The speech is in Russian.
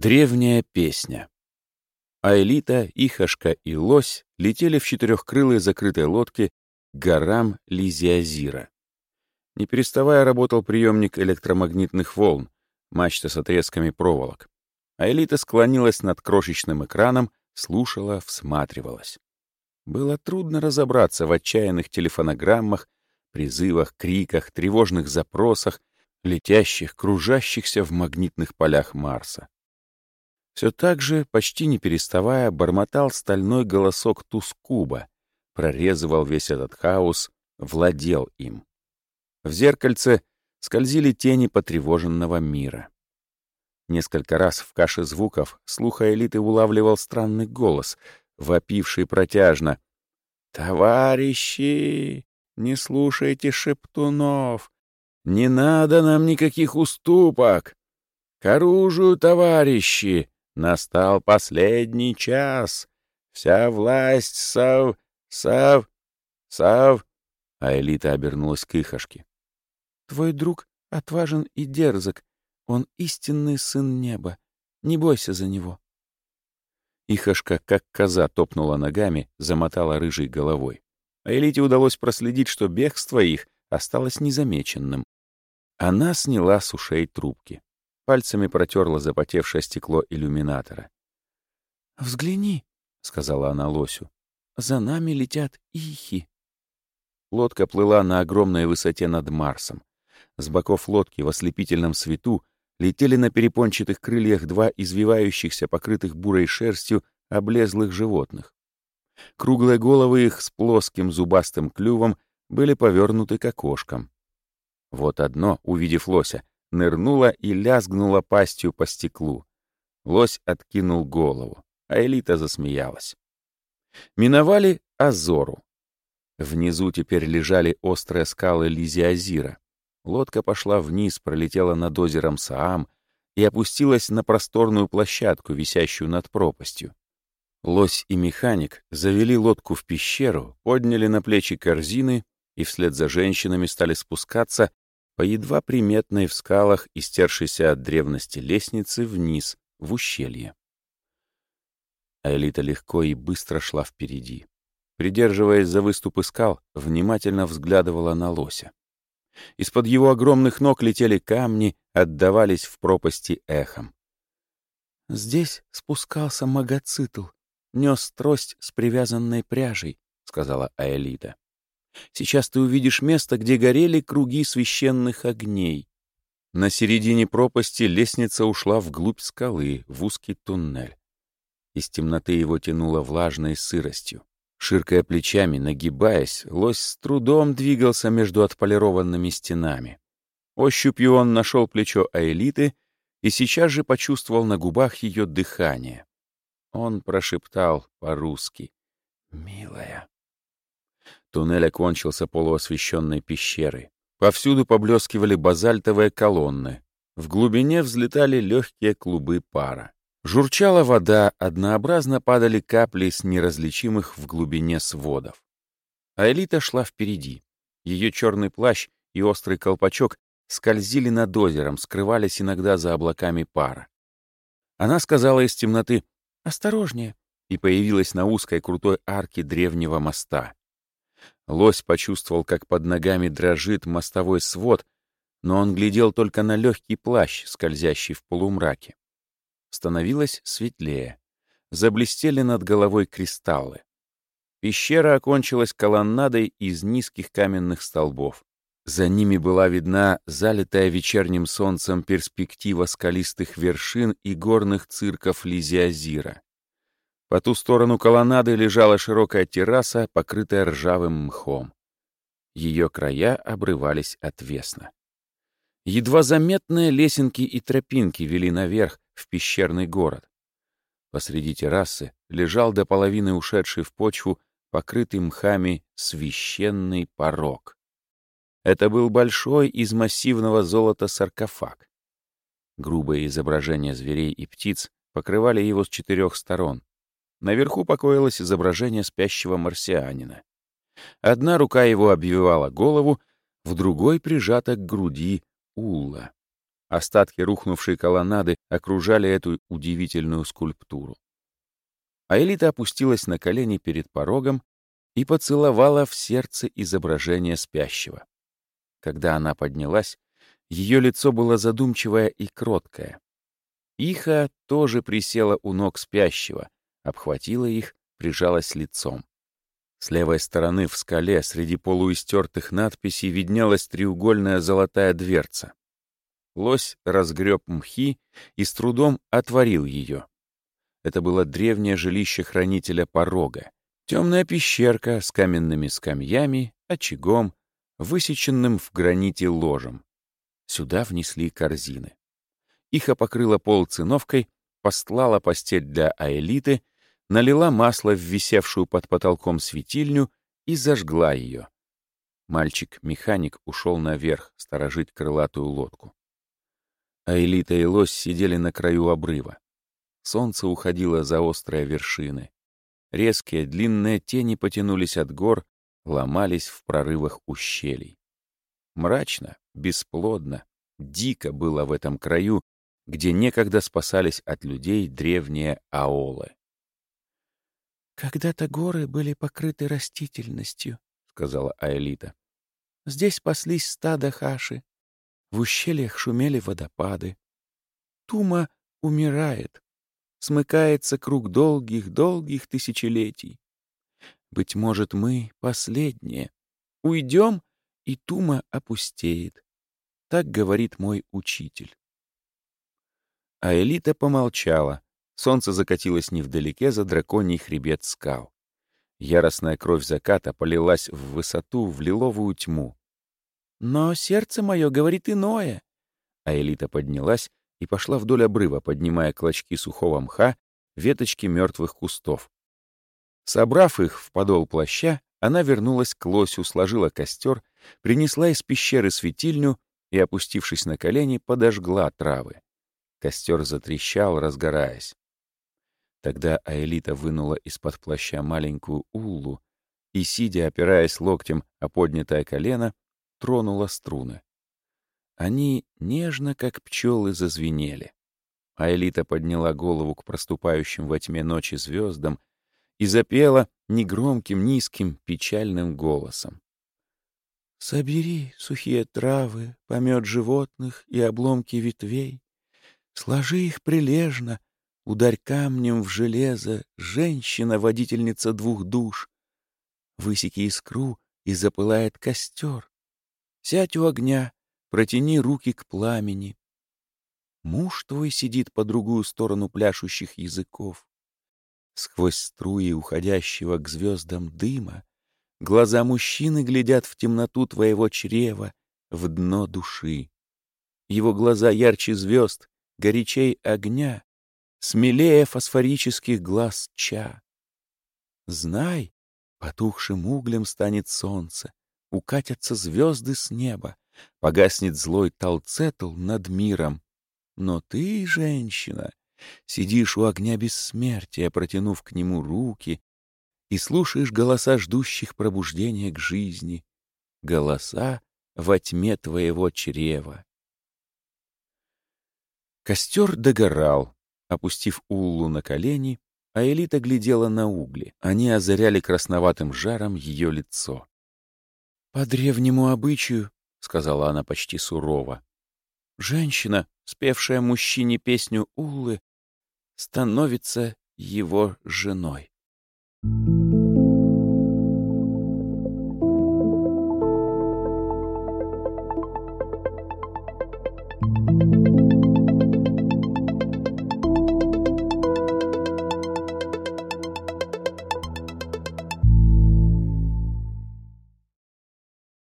Древняя песня. Аэлита, Ихашка и Лось летели в четырехкрылой закрытой лодке к горам Лизиазира. Не переставая работал приемник электромагнитных волн, мачта с отрезками проволок. Аэлита склонилась над крошечным экраном, слушала, всматривалась. Было трудно разобраться в отчаянных телефонограммах, призывах, криках, тревожных запросах, летящих, кружащихся в магнитных полях Марса. Все так же, почти не переставая, бормотал стальной голосок Тускуба, прорезывал весь этот хаос, владел им. В зеркальце скользили тени потревоженного мира. Несколько раз в каше звуков слуха элиты улавливал странный голос, вопивший протяжно. «Товарищи, не слушайте шептунов! Не надо нам никаких уступок! К оружию, товарищи! Настал последний час. Вся власть Сав... Сав... Сав... А Элита обернулась к Ихашке. Твой друг отважен и дерзок. Он истинный сын неба. Не бойся за него. Ихашка, как коза, топнула ногами, замотала рыжей головой. А Элите удалось проследить, что бегство их осталось незамеченным. Она сняла с ушей трубки пальцами протерла запотевшее стекло иллюминатора. «Взгляни», — сказала она лосю, — «за нами летят ихи». Лодка плыла на огромной высоте над Марсом. С боков лодки в ослепительном свету летели на перепончатых крыльях два извивающихся, покрытых бурой шерстью, облезлых животных. Круглые головы их с плоским зубастым клювом были повернуты к окошкам. Вот одно, увидев лося, нырнула и лязгнула пастью по стеклу. Лось откинул голову, а Элита засмеялась. Миновали Азору. Внизу теперь лежали острые скалы Лизиазира. Лодка пошла вниз, пролетела над озером Саам и опустилась на просторную площадку, висящую над пропастью. Лось и механик завели лодку в пещеру, подняли на плечи корзины и вслед за женщинами стали спускаться по едва приметной в скалах истершейся от древности лестнице вниз, в ущелье. Элита легко и быстро шла впереди. Придерживаясь за выступы скал, внимательно взглядывала на лося. Из-под его огромных ног летели камни, отдавались в пропасти эхом. «Здесь спускался магоцитл, нес трость с привязанной пряжей», — сказала Аэлита. Сейчас ты увидишь место, где горели круги священных огней. На середине пропасти лестница ушла вглубь скалы, в узкий туннель. Из темноты его тянуло влажной сыростью. Ширкая плечами, нагибаясь, лось с трудом двигался между отполированными стенами. Ощупью он нашел плечо Аэлиты и сейчас же почувствовал на губах ее дыхание. Он прошептал по-русски «Милая». Туннель окончился полуосвещенной пещерой. Повсюду поблескивали базальтовые колонны. В глубине взлетали легкие клубы пара. Журчала вода, однообразно падали капли с неразличимых в глубине сводов. А Элита шла впереди. Ее черный плащ и острый колпачок скользили над озером, скрывались иногда за облаками пара. Она сказала из темноты «Осторожнее!» и появилась на узкой крутой арке древнего моста. Лось почувствовал, как под ногами дрожит мостовой свод, но он глядел только на легкий плащ, скользящий в полумраке. Становилось светлее. Заблестели над головой кристаллы. Пещера окончилась колоннадой из низких каменных столбов. За ними была видна залитая вечерним солнцем перспектива скалистых вершин и горных цирков Лизиазира. По ту сторону колоннады лежала широкая терраса, покрытая ржавым мхом. Ее края обрывались отвесно. Едва заметные лесенки и тропинки вели наверх, в пещерный город. Посреди террасы лежал до половины ушедший в почву, покрытый мхами, священный порог. Это был большой из массивного золота саркофаг. Грубые изображения зверей и птиц покрывали его с четырех сторон. Наверху покоилось изображение спящего марсианина. Одна рука его обвивала голову, в другой прижата к груди Улла. Остатки рухнувшей колоннады окружали эту удивительную скульптуру. Аэлита опустилась на колени перед порогом и поцеловала в сердце изображение спящего. Когда она поднялась, ее лицо было задумчивое и кроткое. Иха тоже присела у ног спящего, обхватила их, прижалась лицом. С левой стороны в скале среди полуистертых надписей виднелась треугольная золотая дверца. Лось разгреб мхи и с трудом отворил ее. Это было древнее жилище хранителя порога. Темная пещерка с каменными скамьями, очагом, высеченным в граните ложем. Сюда внесли корзины. Иха покрыла пол циновкой, постлала постель для аэлиты, налила масло в висевшую под потолком светильню и зажгла ее. Мальчик-механик ушел наверх сторожить крылатую лодку. Аэлита и лось сидели на краю обрыва. Солнце уходило за острые вершины. Резкие длинные тени потянулись от гор, ломались в прорывах ущелий. Мрачно, бесплодно, дико было в этом краю, где некогда спасались от людей древние аолы. «Когда-то горы были покрыты растительностью», — сказала Аэлита. «Здесь паслись стада хаши. В ущельях шумели водопады. Тума умирает, смыкается круг долгих-долгих тысячелетий. Быть может, мы последние. Уйдем, и Тума опустеет. Так говорит мой учитель. Аэлита помолчала, Солнце закатилось невдалеке за драконий хребет скал. Яростная кровь заката полилась в высоту, в лиловую тьму. «Но сердце мое говорит иное». А Элита поднялась и пошла вдоль обрыва, поднимая клочки сухого мха, веточки мертвых кустов. Собрав их в подол плаща, она вернулась к лосю, сложила костер, принесла из пещеры светильню и, опустившись на колени, подожгла травы. Костер затрещал, разгораясь. Тогда Аэлита вынула из-под плаща маленькую уллу и, сидя, опираясь локтем о поднятое колено, тронула струны. Они нежно, как пчелы, зазвенели. Аэлита подняла голову к проступающим во тьме ночи звездам и запела негромким, низким, печальным голосом. «Собери сухие травы, помет животных и обломки ветвей, сложи их прилежно, Ударь камнем в железо, женщина, водительница двух душ. Высеки искру, и запылает костер. Сядь у огня, протяни руки к пламени. Муж твой сидит по другую сторону пляшущих языков. Сквозь струи уходящего к звездам дыма глаза мужчины глядят в темноту твоего чрева, в дно души. Его глаза ярче звезд, горячей огня, смелее фосфорических глаз ча. Знай, потухшим углем станет солнце, укатятся звезды с неба, погаснет злой талцетл над миром. Но ты, женщина, сидишь у огня бессмертия, протянув к нему руки, и слушаешь голоса ждущих пробуждения к жизни, голоса во тьме твоего чрева. Костер догорал, Опустив Уллу на колени, Аэлита глядела на угли. Они озаряли красноватым жаром ее лицо. «По древнему обычаю», — сказала она почти сурово, «женщина, спевшая мужчине песню Уллы, становится его женой». Thank you.